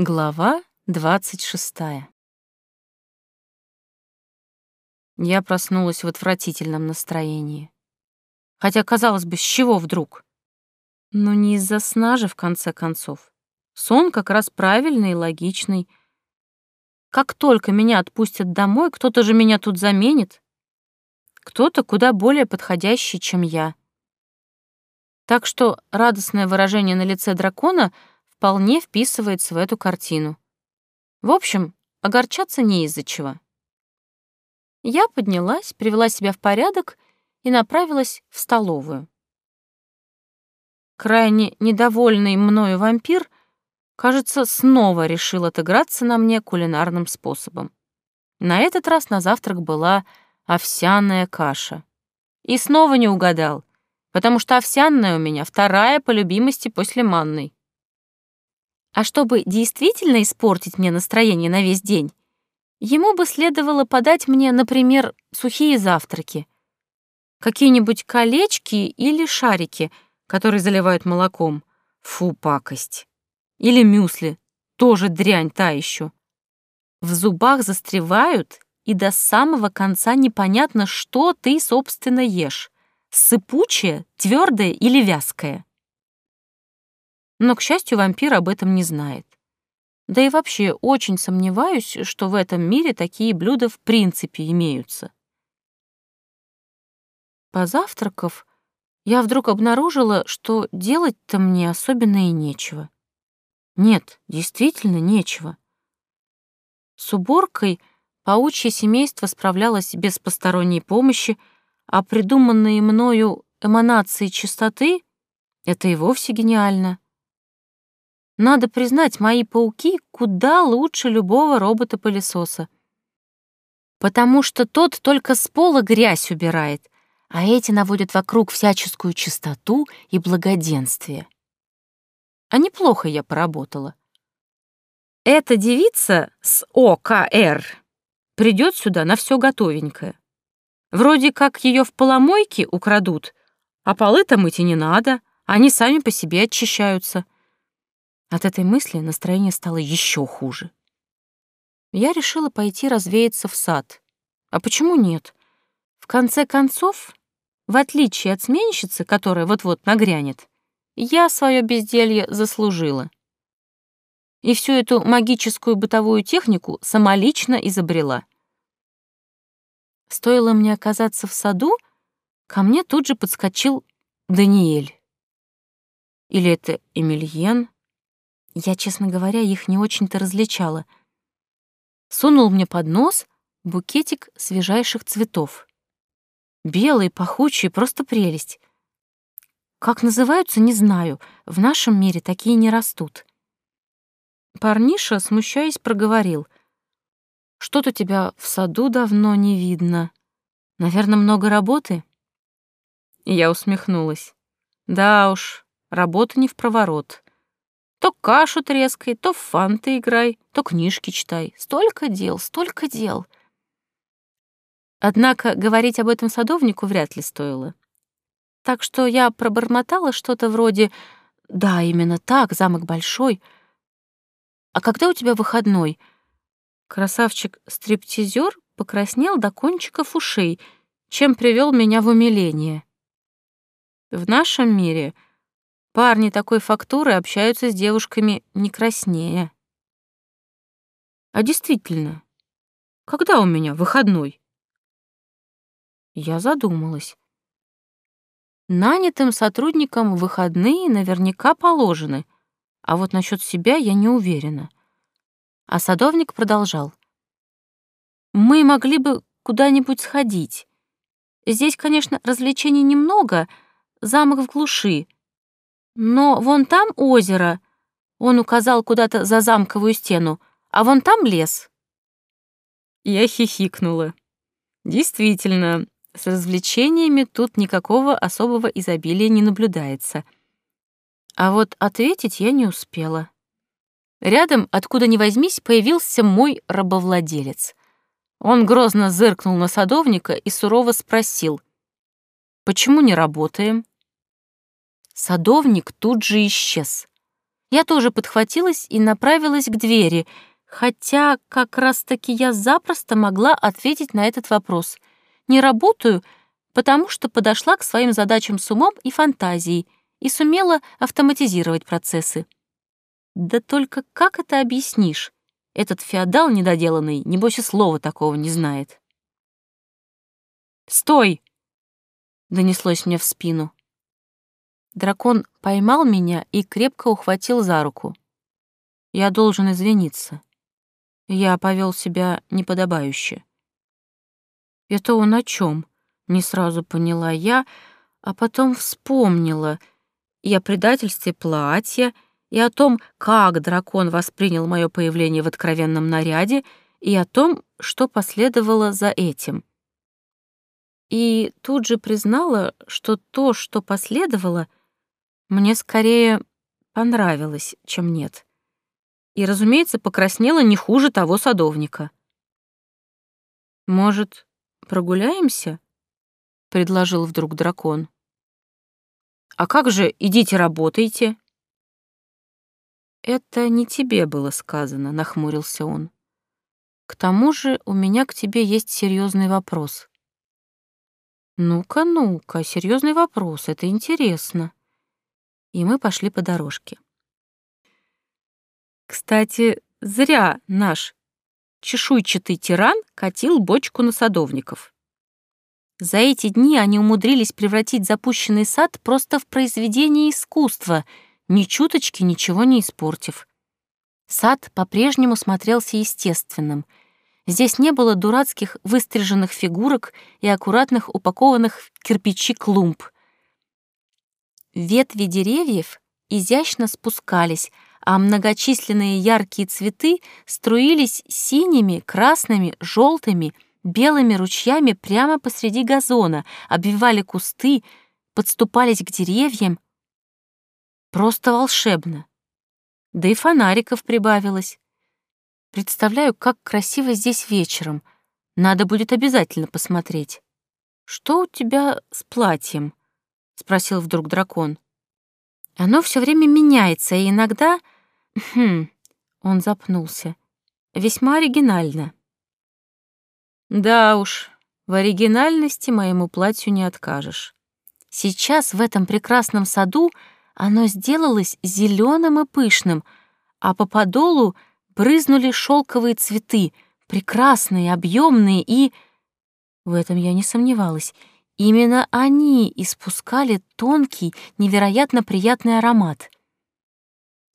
Глава двадцать шестая. Я проснулась в отвратительном настроении. Хотя, казалось бы, с чего вдруг? Но не из-за сна же, в конце концов. Сон как раз правильный и логичный. Как только меня отпустят домой, кто-то же меня тут заменит. Кто-то куда более подходящий, чем я. Так что радостное выражение на лице дракона — вполне вписывается в эту картину. В общем, огорчаться не из-за чего. Я поднялась, привела себя в порядок и направилась в столовую. Крайне недовольный мною вампир, кажется, снова решил отыграться на мне кулинарным способом. На этот раз на завтрак была овсяная каша. И снова не угадал, потому что овсяная у меня вторая по любимости после манной. А чтобы действительно испортить мне настроение на весь день, ему бы следовало подать мне, например, сухие завтраки. Какие-нибудь колечки или шарики, которые заливают молоком. Фу, пакость. Или мюсли. Тоже дрянь та еще. В зубах застревают, и до самого конца непонятно, что ты, собственно, ешь. Сыпучее, твердое или вязкое. Но, к счастью, вампир об этом не знает. Да и вообще очень сомневаюсь, что в этом мире такие блюда в принципе имеются. Позавтракав, я вдруг обнаружила, что делать-то мне особенно и нечего. Нет, действительно нечего. С уборкой паучье семейство справлялось без посторонней помощи, а придуманные мною эманации чистоты — это и вовсе гениально. Надо признать, мои пауки куда лучше любого робота-пылесоса. Потому что тот только с пола грязь убирает, а эти наводят вокруг всяческую чистоту и благоденствие. А неплохо я поработала. Эта девица с ОКР придет сюда на все готовенькое. Вроде как ее в поломойке украдут, а полы-то мыть и не надо, они сами по себе очищаются — от этой мысли настроение стало еще хуже. Я решила пойти развеяться в сад. А почему нет? В конце концов, в отличие от сменщицы, которая вот-вот нагрянет, я свое безделье заслужила. И всю эту магическую бытовую технику самолично изобрела. Стоило мне оказаться в саду, ко мне тут же подскочил Даниэль. Или это Эмильен? Я, честно говоря, их не очень-то различала. Сунул мне под нос букетик свежайших цветов. Белый, пахучий, просто прелесть. Как называются, не знаю. В нашем мире такие не растут. Парниша, смущаясь, проговорил. «Что-то тебя в саду давно не видно. Наверное, много работы?» Я усмехнулась. «Да уж, работа не в проворот. То кашу трескай, то в фанты играй, то книжки читай. Столько дел, столько дел. Однако говорить об этом садовнику вряд ли стоило. Так что я пробормотала что-то вроде «Да, именно так, замок большой». «А когда у тебя выходной?» Красавчик-стриптизер покраснел до кончиков ушей, чем привел меня в умиление. В нашем мире — Парни такой фактуры общаются с девушками не краснее. А действительно, когда у меня выходной? Я задумалась. Нанятым сотрудникам выходные наверняка положены, а вот насчет себя я не уверена. А садовник продолжал. Мы могли бы куда-нибудь сходить. Здесь, конечно, развлечений немного, замок в глуши, но вон там озеро. Он указал куда-то за замковую стену, а вон там лес. Я хихикнула. Действительно, с развлечениями тут никакого особого изобилия не наблюдается. А вот ответить я не успела. Рядом, откуда ни возьмись, появился мой рабовладелец. Он грозно зыркнул на садовника и сурово спросил, «Почему не работаем?» Садовник тут же исчез. Я тоже подхватилась и направилась к двери, хотя как раз-таки я запросто могла ответить на этот вопрос. Не работаю, потому что подошла к своим задачам с умом и фантазией и сумела автоматизировать процессы. Да только как это объяснишь? Этот феодал недоделанный, небось и слова такого не знает. «Стой!» — донеслось мне в спину. Дракон поймал меня и крепко ухватил за руку. Я должен извиниться. Я повел себя неподобающе. Это он о чем? Не сразу поняла я, а потом вспомнила и о предательстве платья, и о том, как дракон воспринял мое появление в откровенном наряде, и о том, что последовало за этим. И тут же признала, что то, что последовало — мне скорее понравилось, чем нет. И, разумеется, покраснела не хуже того садовника. «Может, прогуляемся?» — предложил вдруг дракон. «А как же идите работайте?» «Это не тебе было сказано», — нахмурился он. «К тому же у меня к тебе есть серьезный вопрос». «Ну-ка, ну-ка, серьезный вопрос, это интересно» и мы пошли по дорожке. Кстати, зря наш чешуйчатый тиран катил бочку на садовников. За эти дни они умудрились превратить запущенный сад просто в произведение искусства, ни чуточки ничего не испортив. Сад по-прежнему смотрелся естественным. Здесь не было дурацких выстриженных фигурок и аккуратных упакованных в кирпичи клумб — Ветви деревьев изящно спускались, а многочисленные яркие цветы струились синими, красными, желтыми, белыми ручьями прямо посреди газона, обвивали кусты, подступались к деревьям. Просто волшебно. Да и фонариков прибавилось. Представляю, как красиво здесь вечером. Надо будет обязательно посмотреть. Что у тебя с платьем? — спросил вдруг дракон. «Оно все время меняется, и иногда...» «Хм...» — он запнулся. «Весьма оригинально». «Да уж, в оригинальности моему платью не откажешь. Сейчас в этом прекрасном саду оно сделалось зеленым и пышным, а по подолу брызнули шелковые цветы, прекрасные, объемные и... В этом я не сомневалась — Именно они испускали тонкий, невероятно приятный аромат.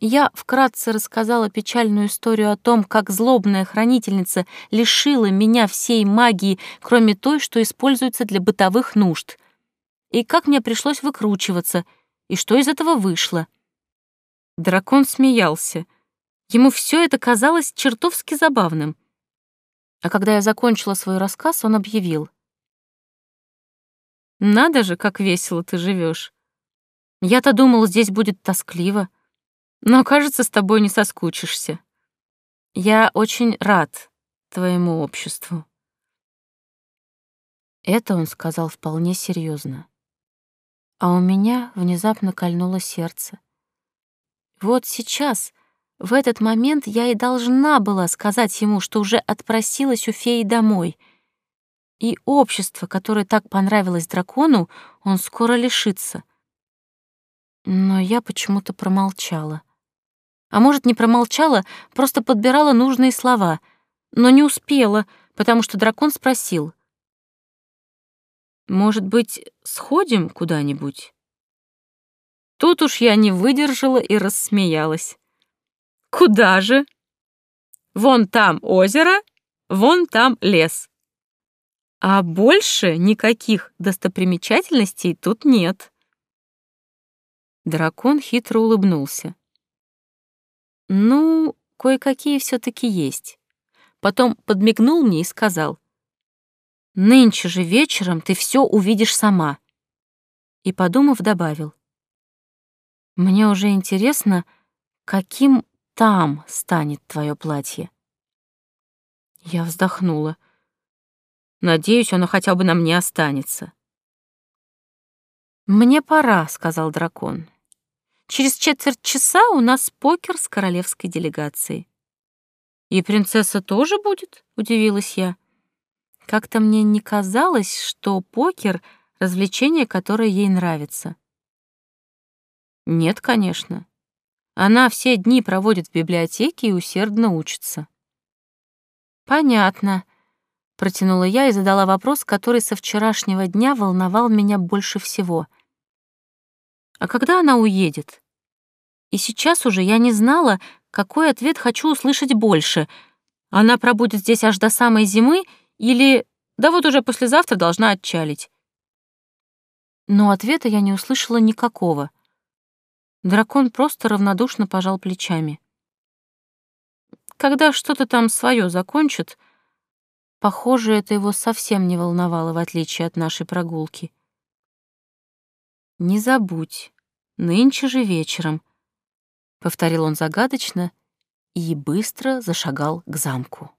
Я вкратце рассказала печальную историю о том, как злобная хранительница лишила меня всей магии, кроме той, что используется для бытовых нужд, и как мне пришлось выкручиваться, и что из этого вышло. Дракон смеялся. Ему все это казалось чертовски забавным. А когда я закончила свой рассказ, он объявил — надо же, как весело ты живешь. Я-то думал, здесь будет тоскливо. Но, кажется, с тобой не соскучишься. Я очень рад твоему обществу. Это он сказал вполне серьезно. А у меня внезапно кольнуло сердце. Вот сейчас, в этот момент, я и должна была сказать ему, что уже отпросилась у феи домой — и общество, которое так понравилось дракону, он скоро лишится. Но я почему-то промолчала. А может, не промолчала, просто подбирала нужные слова, но не успела, потому что дракон спросил. «Может быть, сходим куда-нибудь?» Тут уж я не выдержала и рассмеялась. «Куда же?» «Вон там озеро, вон там лес. А больше никаких достопримечательностей тут нет. Дракон хитро улыбнулся. Ну, кое-какие все таки есть. Потом подмигнул мне и сказал. Нынче же вечером ты все увидишь сама. И, подумав, добавил. Мне уже интересно, каким там станет твое платье. Я вздохнула. Надеюсь, оно хотя бы на мне останется. «Мне пора», — сказал дракон. Через четверть часа у нас покер с королевской делегацией. «И принцесса тоже будет?» — удивилась я. Как-то мне не казалось, что покер — развлечение, которое ей нравится. Нет, конечно. Она все дни проводит в библиотеке и усердно учится. Понятно, протянула я и задала вопрос, который со вчерашнего дня волновал меня больше всего. А когда она уедет? И сейчас уже я не знала, какой ответ хочу услышать больше. Она пробудет здесь аж до самой зимы или «да вот уже послезавтра должна отчалить». Но ответа я не услышала никакого. Дракон просто равнодушно пожал плечами. Когда что-то там свое закончит, похоже, это его совсем не волновало, в отличие от нашей прогулки. «Не забудь, нынче же вечером», — повторил он загадочно и быстро зашагал к замку.